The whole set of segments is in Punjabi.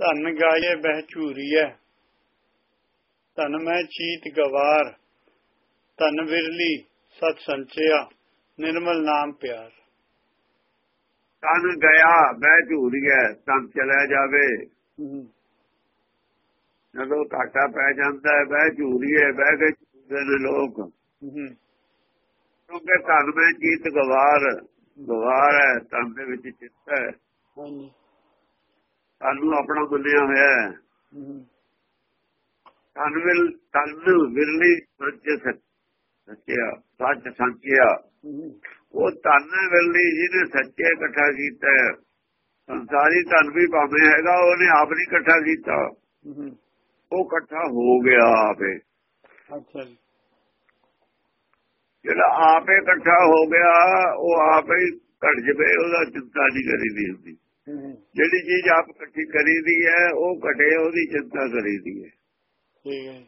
ਧਨ ਗਾਏ ਬਹਿ ਝੂਰੀਐ ਧਨ ਮੈਂ ਚੀਤ ਗਵਾਰ ਧਨ ਵਿਰਲੀ ਸਤ ਸੰਚਿਆ ਨਿਰਮਲ ਨਾਮ ਪਿਆਰ। ਤਨ ਗਿਆ ਬਹਿ ਝੂਰੀਐ ਤਨ ਚਲਿਆ ਜਾਵੇ। ਜਦੋਂ ਘਾਟਾ ਪੈ ਜਾਂਦਾ ਹੈ ਬਹਿ ਝੂਰੀਏ ਬਹਿ ਕੇ ਝੂਰਦੇ ਨੇ ਲੋਕ। ਕਿਉਂਕਿ ਧਨ ਵਿੱਚ ਚੀਤ ਗਵਾਰ ਗਵਾਰ ਹੈ ਤਨ ਦੇ ਵਿੱਚ ਚਿੱਤ ਹੈ। ਹਾਂਜੀ। ਸਾਨੂੰ ਆਪਣਾ ਮੰਨਿਆ ਹੋਇਆ ਹੈ। ਤਨ ਵਿਲ ਤਨ ਵਿਰਲੀ ਸੱਚ ਸੱਚਿਆ ਸੱਚ ਸੰਚਿਆ। ਉਹ ਧਨ ਵਿਰਲੀ ਜਿਹਨੇ ਸੱਚੇ ਇਕੱਠਾ ਕੀਤਾ ਸੰਸਾਰੀ ਧਨ ਵੀ ਭਾਵੇਂ ਹੈਗਾ ਉਹਨੇ ਆਪ ਨਹੀਂ ਇਕੱਠਾ ਕੀਤਾ। ਉਹ ਇਕੱਠਾ ਹੋ ਗਿਆ ਆਪੇ। ਅੱਛਾ ਜੀ। ਜਿਹੜਾ ਆਪੇ ਇਕੱਠਾ ਹੋ ਗਿਆ ਉਹ ਆਪੇ ਹੀ ਘਟ ਜਵੇ ਉਹਦਾ ਚਿੰਤਾ ਨਹੀਂ ਕਰੀਦੀ ਹੁੰਦੀ। ਜਿਹੜੀ ਚੀਜ਼ ਆਪ ਇਕੱਠੀ ਕਰੀਦੀ ਹੈ ਉਹ ਘਟੇ ਉਹਦੀ ਚਿੰਤਾ ਕਰੀਦੀ ਹੈ। ਠੀਕ ਹੈ।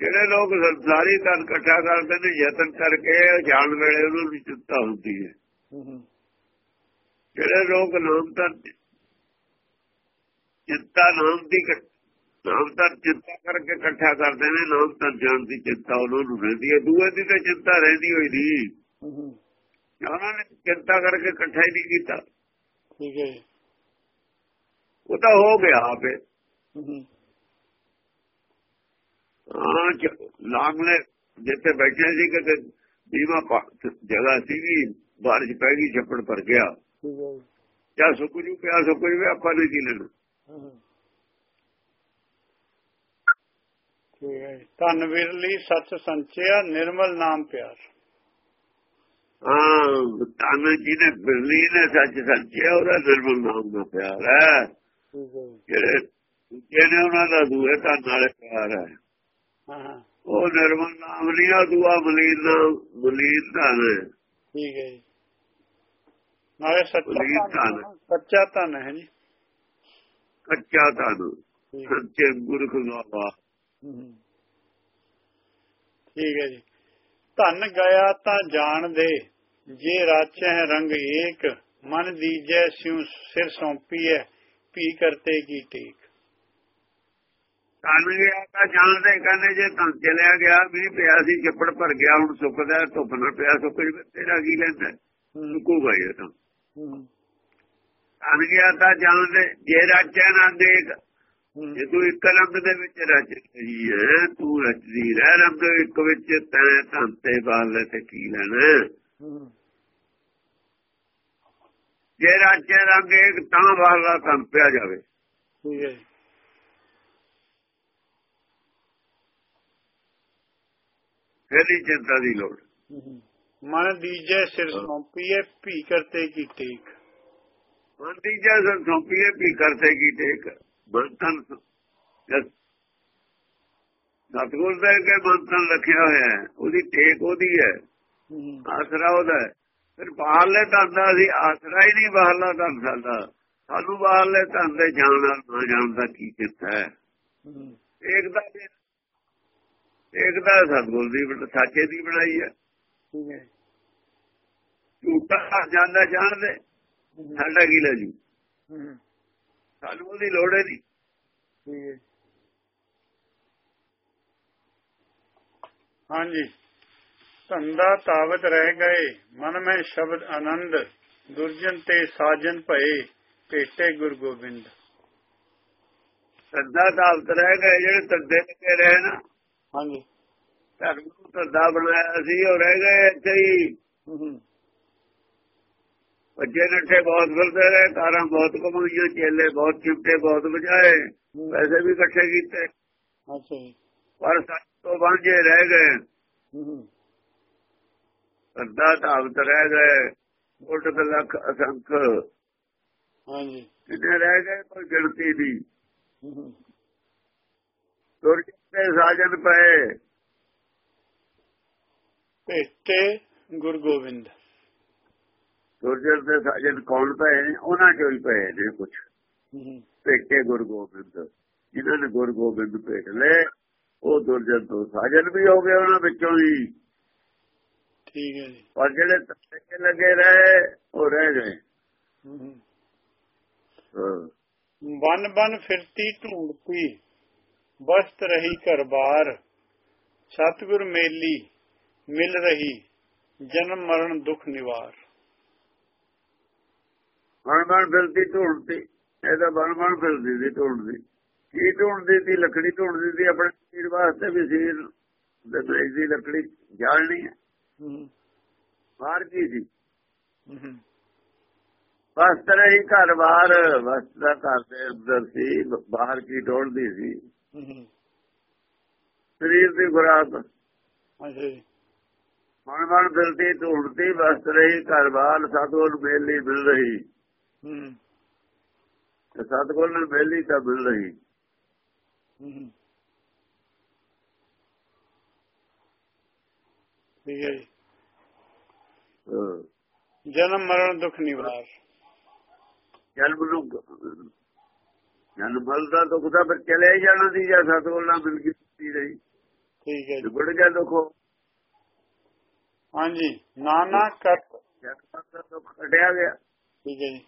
ਜਿਹੜੇ ਲੋਕ ਸੰਸਾਰੀ ਧਨ ਇਕੱਠਾ ਕਰਦੇ ਨੇ ਯਤਨ ਕਰਕੇ ਜਾਣ ਵੇਲੇ ਉਹਨਾਂ ਨੂੰ ਚਿੰਤਾ ਹੁੰਦੀ ਹੈ। ਜਿਹੜੇ ਲੋਕ ਨਾਮ ਧਨ ਚਿੰਤਾ ਨਾਮ ਦੀ ਨਾਮ ਧਨ ਚਿੰਤਾ ਕਰਕੇ ਇਕੱਠਾ ਕਰਦੇ ਨੇ ਨਾਮ ਧਨ ਜਾਣ ਦੀ ਚਿੰਤਾ ਉਹਨਾਂ ਨੂੰ ਰਹਿੰਦੀ ਹੈ। ਦੂਏ ਦੀ ਤਾਂ ਚਿੰਤਾ ਰਹਿੰਦੀ ਹੋਈ ਨਹੀਂ। ਉਹਨਾਂ ਨੇ ਚਿੰਤਾ ਕਰਕੇ ਇਕੱਠਾ ਹੀ ਨਹੀਂ ਕੀਤਾ। ਠੀਕ ਹੈ ਉਹ ਤਾਂ ਹੋ ਗਿਆ ਆਪੇ। ਹਾਂ ਲਾਂਗਲੇ ਜਿੱਥੇ ਬੈਠੇ ਸੀ ਕਿ ਦੀਵਾ ਜਗ੍ਹਾ ਸੀਗੀ ਬਾਰਿਸ਼ ਪੈ ਗਈ ਛੱਪੜ ਭਰ ਗਿਆ। ਠੀਕ ਹੈ ਜਾਂ। ਸੁੱਕ ਜੂ ਪਿਆ ਸੁੱਕ ਜੂ ਆਪਾਂ ਨੇ ਕੀ ਲੈਣਾ ਠੀਕ ਹੈ ਧਨ ਵਿਰਲੀ ਸਤ ਸੰਚਿਆ ਨਿਰਮਲ ਨਾਮ ਪਿਆਰ। ਤਨ ਜਿਹਨੇ ਬਿਰਲੀ ਨੇ ਸੱਚ ਸੱਚਿਆ ਉਹਦਾ ਨਿਰਮਲ ਨਾਮ ਦਾ ਪਿਆਰ ਹੈ। ਜਿਹੜੇ ਦੂਜੇ ਨੇ ਉਹਨਾਂ ਦਾ ਦੂਏ ਤਾਂ ਨਾਲੇ ਪਿਆਰ ਹੈ। ਉਹ ਨਿਰਮਲ ਨਾਮ ਨਹੀਂ ਆ ਦੂਆ ਮਲੀਨ ਧਨ ਹੈ। ਠੀਕ ਹੈ ਨਾਲੇ ਸੱਚਾ। ਸੱਚਾ ਧਨ ਹੈ ਜੀ। ਕੱਚਾ ਹੈ। ਸੱਚੇ ਗੁਰੂ ਹਮ। ਠੀਕ ਹੈ ਜੀ। ਧਨ ਗਿਆ ਤਾਂ ਜਾਣ ਦੇ ਜੇ ਰਾਚੈ ਰੰਗ ਏਕ ਮਨ ਦੀਜੈ ਸਿਉ ਸਿਰ ਸੌਂਪੀਐ ਪੀ ਕਰਤੇ ਕੀ ਟੇਕ ਕੰਨ ਗਿਆ ਤਾਂ ਜਾਣਦੇ ਕਹਿੰਦੇ ਜੇ ਤਾਂ ਚਲਿਆ ਗਿਆ ਵੀ ਪਿਆ ਸੀ ਚੱਪੜ ਭਰ ਗਿਆ ਹੁਣ ਸੁੱਕਦਾ ਧੁੱਪ ਨਾਲ ਪਿਆ ਸੁੱਕ ਤੇਰਾ ਕੀ ਲੈਂਦਾ ਸੁੱਕੂਗਾ ਇਹ ਤਾਂ। ਕੰਨ ਗਿਆ ਤਾਂ ਜਾਣਦੇ ਜੇ ਰਾਜਿਆ ਨਾ ਦੇਖ। ਜੇ ਤੂੰ ਇੱਕ ਰੰਗ ਦੇ ਵਿੱਚ ਰਚ ਰਹੀ ਹੈ ਤੂੰ ਰਚਦੀ ਰਹਿ ਰੰਗ ਇੱਕ ਵਿੱਚ ਤੈਂ ਧੰਤੇ ਬਾਲੇ ਤੇ ਕੀ ਲੈਣਾ। ਜੇ ਰਾਜਿਆ ਰੰਗ ਇੱਕ ਤਾਂ ਬਾਲਾ ਤਾਂ ਪਿਆ ਜਾਵੇ। ਠੀਕ ਹੈ ਨਹੀਂ ਚਿੰਤਾ ਦੀ ਲੋੜ। ਮਨ ਦੀਜੈ ਸਿਰ ਸੌਂਪੀਐ ਪੀ ਕਰਤੇ ਕੀ ਟੇਕ? ਮੰਦੀ ਜੈਸਨ ਸੌਂਪੀਏ ਵੀ ਕਰਤੇ ਕੀ ਟੇਕ? ਬੰਤਨ ਸਤਗੁਰ ਦਾ ਕੇ ਬੰਤਨ ਰੱਖਿਆ ਹੋਇਆ ਹੈ ਉਹਦੀ ਟੇਕ ਉਹਦੀ ਹੈ। ਆਸਰਾ ਉਹਦਾ ਹੈ। ਫਿਰ ਬਾਹਰਲੇ ਧੰਦਾ ਸੀ ਆਸਰਾ ਹੀ ਨਹੀਂ ਬਾਹਰਲਾ ਧੰਦ ਸਾਡਾ ਸਾਨੂੰ ਬਾਹਰਲੇ ਧੰਦੇ ਜਾਣ ਨਾ ਜਾਣ ਦਾ ਕੀ ਕੀਤਾ ਹੈ ਹਮ। ਏਕਦਾ ਏਕਦਾ ਸਤਗੁਰ ਦੀ ਸਾਚੇ ਦੀ ਬਣਾਈ ਹੈ ਝੂਠਾ ਜਾਂਦਾ ਜਾਣਦੇ ਸਾਡਾ ਕੀ ਲੈ ਜੂ। ਸਾਨੂੰ ਉਹਦੀ ਲੋੜ ਹੈ ਨਹੀਂ ਹਾਂਜੀ। ਧੰਦਾ ਤਾਵਤ ਰਹਿ ਗਏ ਮਨ ਮੈਂ ਸ਼ਬਦ ਆਨੰਦ ਦੁਰਜਨ ਤੇ ਸਾਜਨ ਭਏ ਭੇਟੇ ਗੁਰ ਗੋਬਿੰਦ। ਧੰਦਾ ਤਾਵਤ ਰਹਿ ਗਏ ਜਿਹੜੇ ਧੰਦੇ ਲੱਗੇ ਰਹੇ ਨਾ। ਹਾਂਜੀ। ਧਰਮ ਨੂੰ ਧੰਦਾ ਬਣਾਇਆ ਸੀ ਉਹ ਰਹਿ ਗਏ ਇੱਥੇ ਹੀ। ਬੱਚੇ ਨੱਠੇ ਬਹੁਤ ਫਿਰਦੇ ਰਹੇ ਕਾਰਾਂ ਬਹੁਤ ਕਮਾਈਆਂ ਚੇਲੇ ਬਹੁਤ ਚਿਮਟੇ ਬਹੁਤ ਵਜਾਏ ਪੈਸੇ ਵੀ ਇਕੱਠੇ ਕੀਤੇ। ਅੱਛਾ ਪਰ ਸੱਚ ਤੋਂ ਵਾਂਝੇ ਰਹਿ ਗਏ। ਧੰਦਾ ਤਾਵਤ ਰਹਿ ਗਏ ਉਲਟ ਲੱਖ ਅਸੰਖ। ਹਾਂਜੀ। ਕਿੰਨੇ ਰਹਿ ਗਏ ਕੋਈ ਗਿਣਤੀ ਨਹੀਂ। ਦੁਰਜਨ ਦੇ ਸਾਜਨ ਪਏ। ਭੇਟੇ ਗੁਰ ਗੋਬਿੰਦ। ਦੁਰਜਨ ਦੇ ਸਾਜਨ ਕੌਣ ਪਏ ਨੇ ਉਹਨਾਂ ਚੋਂ ਹੀ ਪਏ ਨੇ ਕੁਝ। ਭੇਟੇ ਗੁਰੂ ਗੋਬਿੰਦ। ਜਿਨ੍ਹਾਂ ਨੇ ਗੁਰੂ ਗੋਬਿੰਦ ਭੇਟ ਲਏ ਉਹ ਦੁਰਜਨ ਤੋਂ ਸਾਜਨ ਵੀ ਹੋ ਗਏ ਉਹਨਾਂ ਵਿੱਚੋਂ ਹੀ। ਠੀਕ ਹੈ ਜੀ। ਔਰ ਜਿਹੜੇ ਧੱਕੇ ਲੱਗੇ ਰਹੇ ਉਹ ਰਹਿ ਗਏ। ਬਨ ਬਨ ਫਿਰਤੀ ਢੂੰਡਤੀ ਬਸਤ ਰਹੀ ਘਰ ਬਾਰ। ਸਤਿਗੁਰ ਮੇਲੀ ਮਿਲ ਰਹੀ ਜਨਮ ਮਰਨ ਦੁਖ ਨਿਵਾਰ। ਬਣ ਬਣ ਫਿਰਦੀ ਢੂੰਡਦੀ ਇਹਦਾ ਬਣ ਬਣ ਫਿਰਦੀ ਸੀ ਢੂੰਡਦੀ। ਕੀ ਢੂੰਡਦੀ ਸੀ? ਲੱਕੜੀ ਢੂੰਡਦੀ ਸੀ ਆਪਣੇ ਸਰੀਰ ਵਾਸਤੇ ਵੀ ਸਰੀਰ ਦੇ ਦੀ ਲੱਕੜੀ ਜਾਲਣੀ ਹੈ। ਬਾਹਰ ਕੀ ਸੀ? ਵਸਤ ਰਹੀ ਘਰ ਬਾਹਰ ਵਸਤ ਦਾ ਘਰ ਦੇ ਅੰਦਰ ਸੀ ਬਾਹਰ ਕੀ ਢੋਲਦੀ ਸੀ? ਸਰੀਰ ਦੀ ਖੁਰਾਕ। ਅੱਛਾ ਜੀ। ਮਨ ਮਨ ਫਿਰਦੀ ਢੂੰਡਦੀ ਵਸਤ ਰਹੀ ਘਰ ਬਾਹਰ ਸਤਗੁਰ ਮੇਲੀ ਮਿਲ ਰਹੀ। ਹੂੰ ਤੇ ਸਤਗੁਰ ਨਾਲ ਮੇਲੀ ਤਾਂ ਮਿਲ ਰਹੀ। ਠੀਕ ਹੈ ਜੀ। ਜਨਮ ਮਰਨ ਦੁਖ ਨਿਵਾਰ। ਜਨਮ ਨੂੰ ਜਨਮ ਬਲਦਾ ਦੁੱਖ ਦਾ ਫਿਰ ਚਲੇ ਜਾਣਾ ਸੀ ਜਾਂ ਸਤਗੁਰ ਨਾਲ ਮਿਲ ਗਈ ਰਹੀ? ਠੀਕ ਹੈ ਜੀ। ਨਿਬੜ ਗਿਆ ਦੁੱਖੋ ਹਾਂਜੀ। ਨਾਨਾ ਕਰਤ ਜਨਮ ਦਾ ਦੁੱਖ ਕੱਢਿਆ ਗਿਆ। ਠੀਕ ਹੈ ਜੀ।